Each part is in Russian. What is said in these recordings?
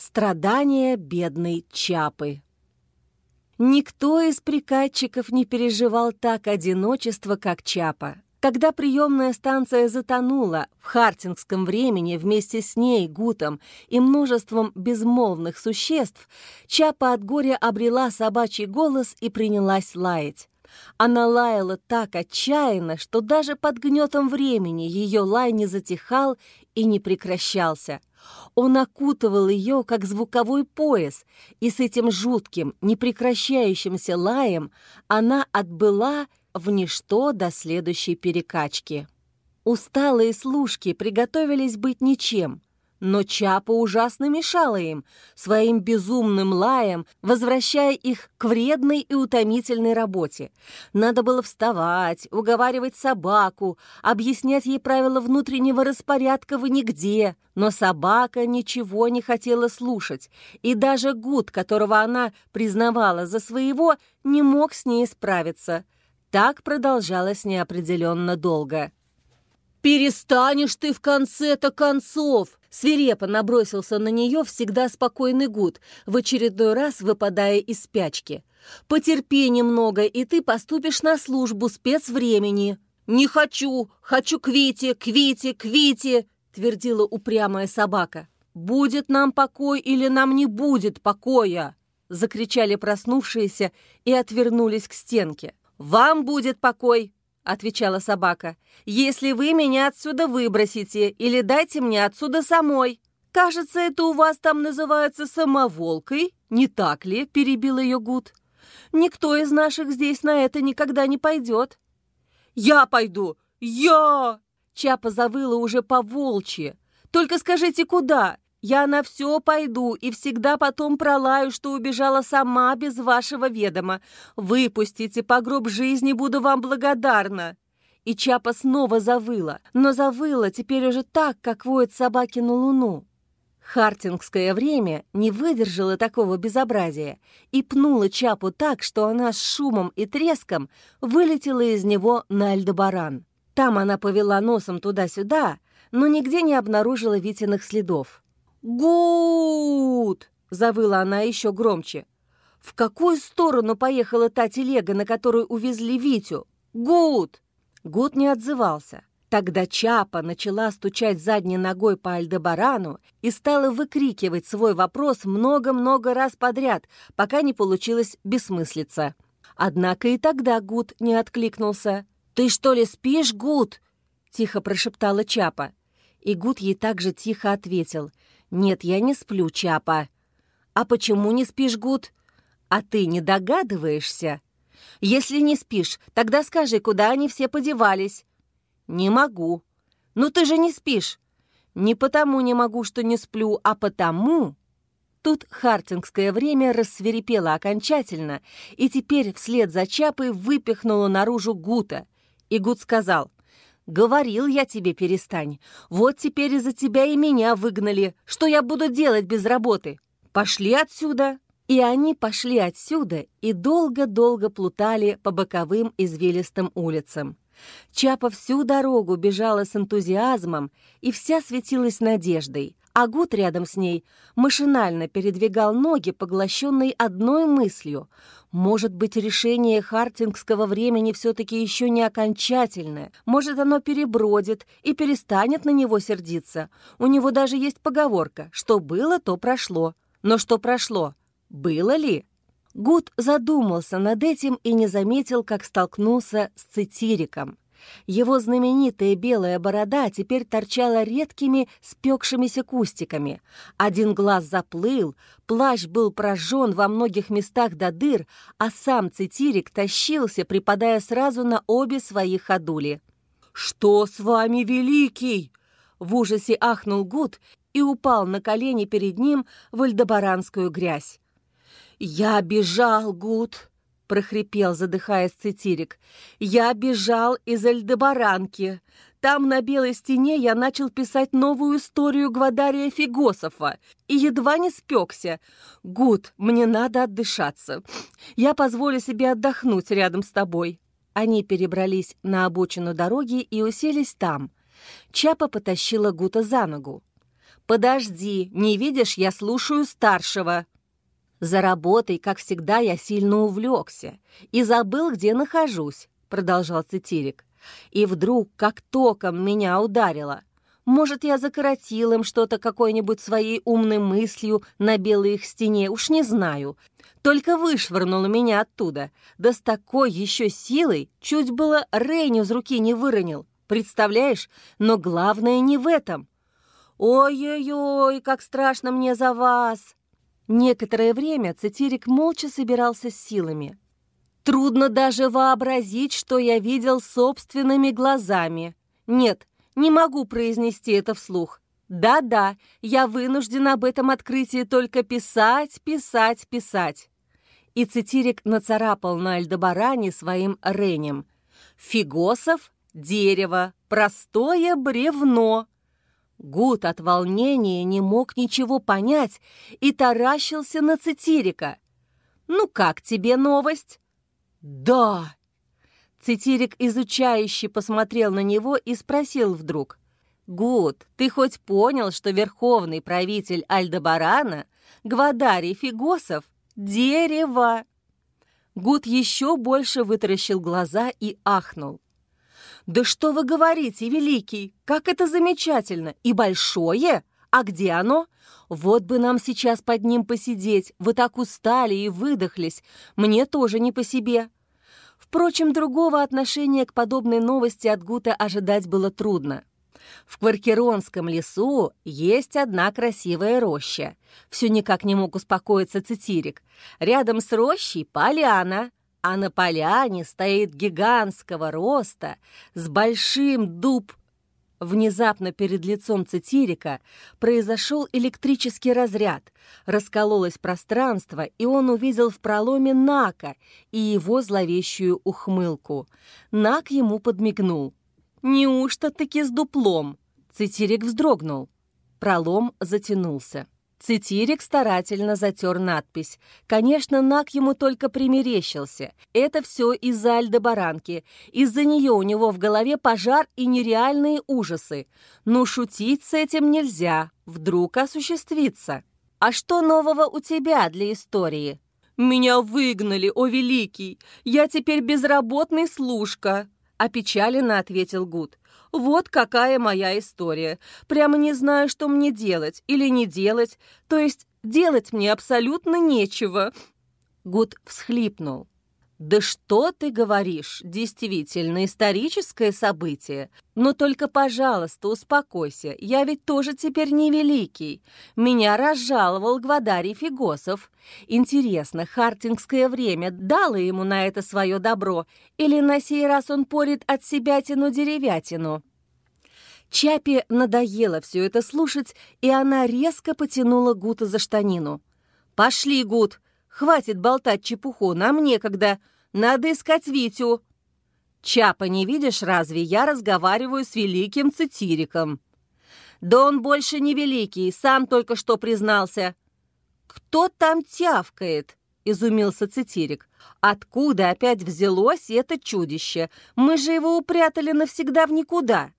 Страдания бедной Чапы. Никто из приказчиков не переживал так одиночество, как Чапа. Когда приемная станция затонула в хартингском времени вместе с ней, Гутом и множеством безмолвных существ, Чапа от горя обрела собачий голос и принялась лаять. Она лаяла так отчаянно, что даже под гнетом времени ее лай не затихал и не прекращался. Он окутывал ее, как звуковой пояс, и с этим жутким, непрекращающимся лаем она отбыла в ничто до следующей перекачки. Усталые служки приготовились быть ничем, но Чапа ужасно мешала им, своим безумным лаем, возвращая их к вредной и утомительной работе. Надо было вставать, уговаривать собаку, объяснять ей правила внутреннего распорядка в нигде. Но собака ничего не хотела слушать, и даже Гуд, которого она признавала за своего, не мог с ней справиться. Так продолжалось неопределенно долго. «Перестанешь ты в конце-то концов!» Свирепо набросился на нее всегда спокойный Гуд, в очередной раз выпадая из спячки. «Потерпи немного, и ты поступишь на службу спецвремени». «Не хочу! Хочу к Вите, к Вите, к Вите!» твердила упрямая собака. «Будет нам покой или нам не будет покоя!» закричали проснувшиеся и отвернулись к стенке. «Вам будет покой!» Отвечала собака, «если вы меня отсюда выбросите или дайте мне отсюда самой». «Кажется, это у вас там называется самоволкой, не так ли?» – перебил ее Гуд. «Никто из наших здесь на это никогда не пойдет». «Я пойду! Я!» Чапа завыла уже по волчьи. «Только скажите, куда? Я на все пойду и всегда потом пролаю, что убежала сама без вашего ведома. Выпустите, по гроб жизни буду вам благодарна». И Чапа снова завыла, но завыла теперь уже так, как воет собаки на луну. Хартингское время не выдержало такого безобразия и пнула Чапу так, что она с шумом и треском вылетела из него на Альдебаран. Там она повела носом туда-сюда, но нигде не обнаружила Витиных следов. «Гуд!» — завыла она еще громче. «В какую сторону поехала та телега, на которую увезли Витю? Гуд!» Гуд не отзывался. Тогда Чапа начала стучать задней ногой по Альдебарану и стала выкрикивать свой вопрос много-много раз подряд, пока не получилось бессмыслица. Однако и тогда Гуд не откликнулся. «Ты что ли спишь, Гуд?» — тихо прошептала Чапа. И Гуд ей также тихо ответил — «Нет, я не сплю, Чапа». «А почему не спишь, Гуд?» «А ты не догадываешься?» «Если не спишь, тогда скажи, куда они все подевались?» «Не могу». «Ну ты же не спишь». «Не потому не могу, что не сплю, а потому...» Тут хартингское время рассверепело окончательно, и теперь вслед за Чапой выпихнуло наружу Гута. И Гут сказал, «Говорил я тебе, перестань. Вот теперь из-за тебя и меня выгнали. Что я буду делать без работы? Пошли отсюда!» И они пошли отсюда и долго-долго плутали по боковым извилистым улицам. Чапа всю дорогу бежала с энтузиазмом и вся светилась надеждой, а Гуд рядом с ней машинально передвигал ноги, поглощенный одной мыслью. Может быть, решение хартингского времени все-таки еще не окончательное. Может, оно перебродит и перестанет на него сердиться. У него даже есть поговорка «что было, то прошло». Но что прошло? Было ли? Гуд задумался над этим и не заметил, как столкнулся с цитириком. Его знаменитая белая борода теперь торчала редкими спекшимися кустиками. Один глаз заплыл, плащ был прожжен во многих местах до дыр, а сам цитирик тащился, припадая сразу на обе свои ходули. «Что с вами, великий?» В ужасе ахнул Гуд и упал на колени перед ним в альдебаранскую грязь. «Я бежал, Гуд!» — прохрипел, задыхаясь цитирик. «Я бежал из Альдебаранки. Там на белой стене я начал писать новую историю Гвадария Фигософа и едва не спекся. Гуд, мне надо отдышаться. Я позволю себе отдохнуть рядом с тобой». Они перебрались на обочину дороги и уселись там. Чапа потащила Гута за ногу. «Подожди, не видишь, я слушаю старшего». За работой, как всегда, я сильно увлекся и забыл, где нахожусь, продолжал Цитирик. И вдруг, как током, меня ударило. Может, я закоротил им что-то какой-нибудь своей умной мыслью на белой их стене, уж не знаю. Только вышвырнул меня оттуда. Да с такой еще силой чуть было Рейню из руки не выронил. Представляешь? Но главное не в этом. «Ой-ой-ой, как страшно мне за вас!» Некоторое время Цитирик молча собирался с силами. Трудно даже вообразить, что я видел собственными глазами. Нет, не могу произнести это вслух. Да-да, я вынужден об этом открытии только писать, писать, писать. И Цитирик нацарапал на Альдебаране своим ренем. Фигосов — дерево, простое бревно. Гуд от волнения не мог ничего понять и таращился на Цитирика. «Ну как тебе новость?» «Да!» Цитирик изучающе посмотрел на него и спросил вдруг. «Гуд, ты хоть понял, что верховный правитель Альдебарана, Гвадарий Фигосов, дерево?» Гуд еще больше вытаращил глаза и ахнул. «Да что вы говорите, Великий! Как это замечательно! И большое! А где оно? Вот бы нам сейчас под ним посидеть! Вы так устали и выдохлись! Мне тоже не по себе!» Впрочем, другого отношения к подобной новости от Гута ожидать было трудно. В Кваркеронском лесу есть одна красивая роща. Все никак не мог успокоиться Цитирик. Рядом с рощей поляна, а на поляне стоит гигантского роста с большим дуб. Внезапно перед лицом Цитирика произошел электрический разряд, раскололось пространство, и он увидел в проломе Нака и его зловещую ухмылку. Нак ему подмигнул. «Неужто таки с дуплом?» Цитирик вздрогнул. Пролом затянулся. Цитирик старательно затер надпись. Конечно, Нак ему только примерещился. Это все из-за Альдебаранки. Из-за нее у него в голове пожар и нереальные ужасы. Но шутить с этим нельзя. Вдруг осуществится. «А что нового у тебя для истории?» «Меня выгнали, о великий! Я теперь безработный служка!» Опечаленно ответил Гуд. Вот какая моя история. Прямо не знаю, что мне делать или не делать. То есть делать мне абсолютно нечего. Гуд всхлипнул. «Да что ты говоришь? Действительно, историческое событие. Но только, пожалуйста, успокойся. Я ведь тоже теперь не великий. Меня разжаловал Гвадарий Фигосов. Интересно, хартингское время дало ему на это свое добро? Или на сей раз он порит от себя тяну деревятину?» Чапи надоело все это слушать, и она резко потянула Гута за штанину. «Пошли, Гуд!» Хватит болтать чепуху, нам некогда. Надо искать Витю. Чапа, не видишь разве? Я разговариваю с великим цитириком. Да он больше не великий, сам только что признался. Кто там тявкает? Изумился цитирик. Откуда опять взялось это чудище? Мы же его упрятали навсегда в никуда.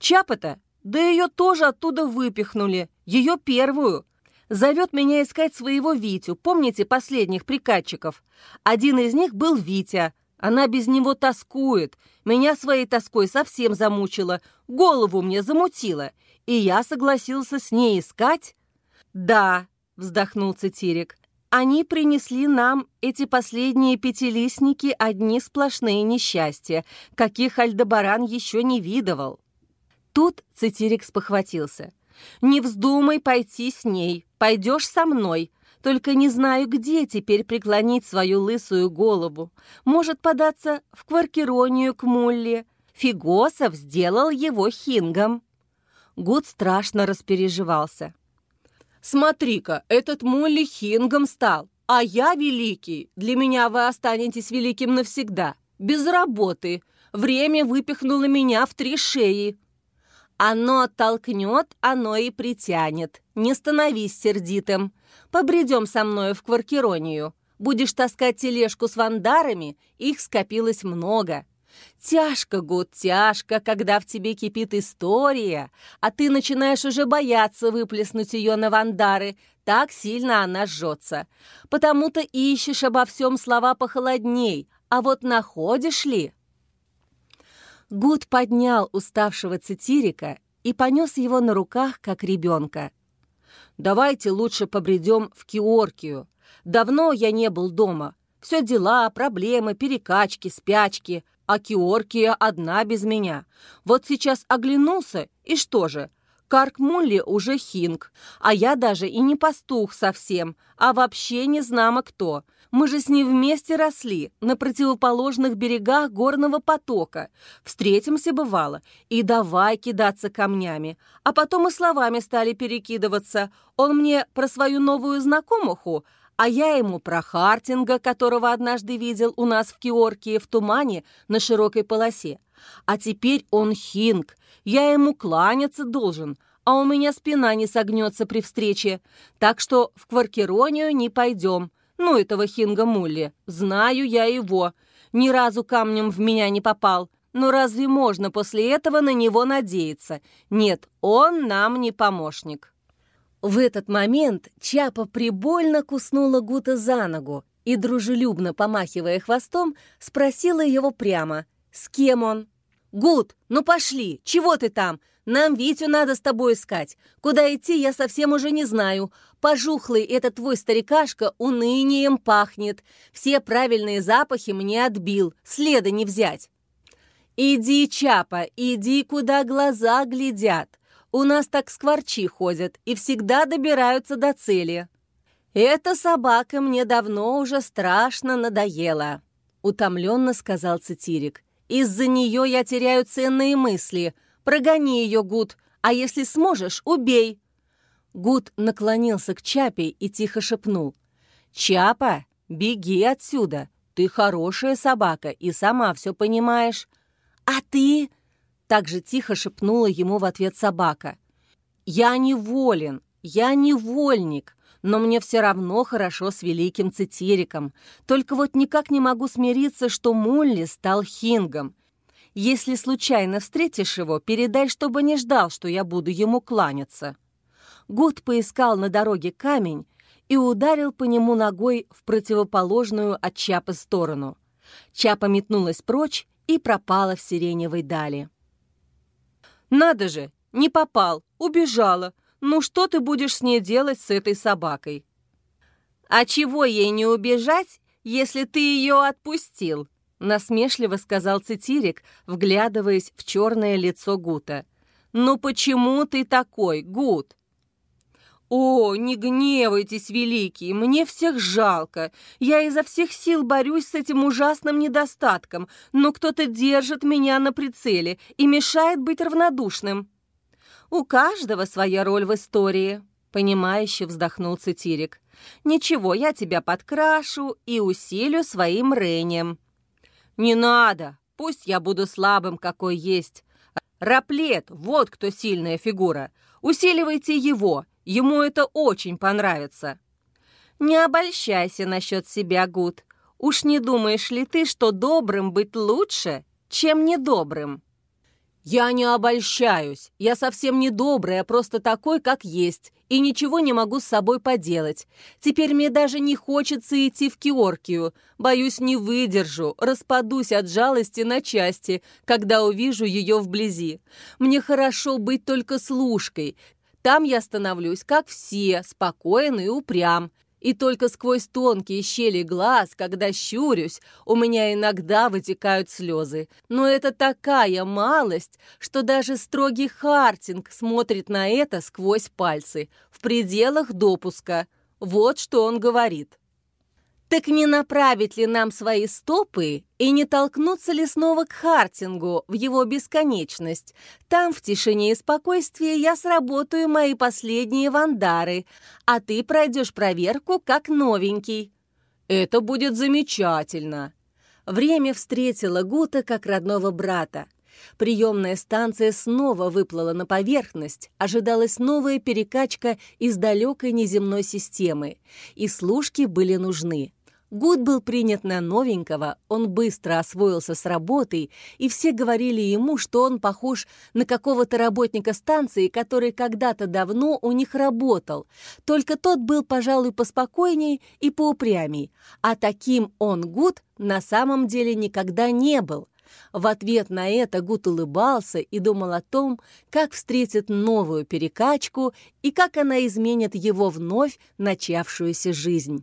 Чапа-то? Да ее тоже оттуда выпихнули. Ее первую. Зовет меня искать своего Витю. Помните последних прикатчиков? Один из них был Витя. Она без него тоскует. Меня своей тоской совсем замучила. Голову мне замутила. И я согласился с ней искать. «Да», — вздохнул Цитирик, «они принесли нам, эти последние пятилистники, одни сплошные несчастья, каких Альдебаран еще не видывал». Тут Цитирик спохватился. «Не вздумай пойти с ней. Пойдешь со мной. Только не знаю, где теперь преклонить свою лысую голову. Может податься в кваркиронию к Мулле. Фигосов сделал его хингом. Гуд страшно распереживался. «Смотри-ка, этот Мулли хингом стал, а я великий. Для меня вы останетесь великим навсегда. Без работы. Время выпихнуло меня в три шеи. Оно оттолкнет, оно и притянет. Не становись сердитым. Побредем со мною в кваркиронию. Будешь таскать тележку с вандарами, их скопилось много. Тяжко, Гуд, тяжко, когда в тебе кипит история, а ты начинаешь уже бояться выплеснуть ее на вандары, так сильно она жжется. Потому-то ищешь обо всем слова похолодней, а вот находишь ли? Гуд поднял уставшего цитирика и понес его на руках, как ребенка. «Давайте лучше побредем в Киоркию. Давно я не был дома. Все дела, проблемы, перекачки, спячки а Киоркия одна без меня. Вот сейчас оглянулся, и что же? Карк Мулли уже хинг, а я даже и не пастух совсем, а вообще не знамо кто. Мы же с ним вместе росли, на противоположных берегах горного потока. Встретимся, бывало, и давай кидаться камнями. А потом и словами стали перекидываться. Он мне про свою новую знакомуху, а я ему про Хартинга, которого однажды видел у нас в Киоркии в тумане на широкой полосе. А теперь он хинг, я ему кланяться должен, а у меня спина не согнется при встрече, так что в Кваркеронию не пойдем. Ну, этого хинга Мулли, знаю я его, ни разу камнем в меня не попал». Но разве можно после этого на него надеяться? Нет, он нам не помощник. В этот момент Чапа прибольно куснула Гута за ногу и, дружелюбно помахивая хвостом, спросила его прямо, с кем он. «Гуд, ну пошли! Чего ты там? Нам Витю надо с тобой искать. Куда идти, я совсем уже не знаю. Пожухлый этот твой старикашка унынием пахнет. Все правильные запахи мне отбил, следа не взять». «Иди, Чапа, иди, куда глаза глядят. У нас так скворчи ходят и всегда добираются до цели. Эта собака мне давно уже страшно надоела», — утомленно сказал Цитирик. «Из-за нее я теряю ценные мысли. Прогони ее, Гуд, а если сможешь, убей». Гуд наклонился к Чапе и тихо шепнул. «Чапа, беги отсюда. Ты хорошая собака и сама все понимаешь». «А ты?» Так же тихо шепнула ему в ответ собака. «Я неволен, я невольник, но мне все равно хорошо с великим цитириком. Только вот никак не могу смириться, что Мулли стал хингом. Если случайно встретишь его, передай, чтобы не ждал, что я буду ему кланяться». Гуд поискал на дороге камень и ударил по нему ногой в противоположную от Чапы сторону. Чапа метнулась прочь и пропала в сиреневой дали. «Надо же, не попал, убежала. Ну что ты будешь с ней делать с этой собакой?» «А чего ей не убежать, если ты ее отпустил?» насмешливо сказал Цитирик, вглядываясь в черное лицо Гута. «Ну почему ты такой, Гут?» «О, не гневайтесь, великий, мне всех жалко. Я изо всех сил борюсь с этим ужасным недостатком, но кто-то держит меня на прицеле и мешает быть равнодушным». «У каждого своя роль в истории», — понимающе вздохнул Цитирик. «Ничего, я тебя подкрашу и усилю своим ренем». «Не надо, пусть я буду слабым, какой есть. Раплет, вот кто сильная фигура. Усиливайте его, Ему это очень понравится. Не обольщайся насчет себя, Гуд. Уж не думаешь ли ты, что добрым быть лучше, чем недобрым? Я не обольщаюсь. Я совсем не добрый, а просто такой, как есть, и ничего не могу с собой поделать. Теперь мне даже не хочется идти в Киоркию. Боюсь, не выдержу, распадусь от жалости на части, когда увижу ее вблизи. Мне хорошо быть только служкой, там я становлюсь, как все, спокоен и упрям. И только сквозь тонкие щели глаз, когда щурюсь, у меня иногда вытекают слезы. Но это такая малость, что даже строгий Хартинг смотрит на это сквозь пальцы, в пределах допуска. Вот что он говорит. Так не направить ли нам свои стопы и не толкнуться ли снова к Хартингу в его бесконечность? Там, в тишине и спокойствии, я сработаю мои последние вандары, а ты пройдешь проверку как новенький. Это будет замечательно. Время встретило Гута как родного брата. Приемная станция снова выплыла на поверхность, ожидалась новая перекачка из далекой неземной системы, и служки были нужны. Гуд был принят на новенького, он быстро освоился с работой, и все говорили ему, что он похож на какого-то работника станции, который когда-то давно у них работал, только тот был, пожалуй, поспокойней и поупрямей, а таким он, Гуд, на самом деле никогда не был. В ответ на это Гуд улыбался и думал о том, как встретит новую перекачку и как она изменит его вновь начавшуюся жизнь.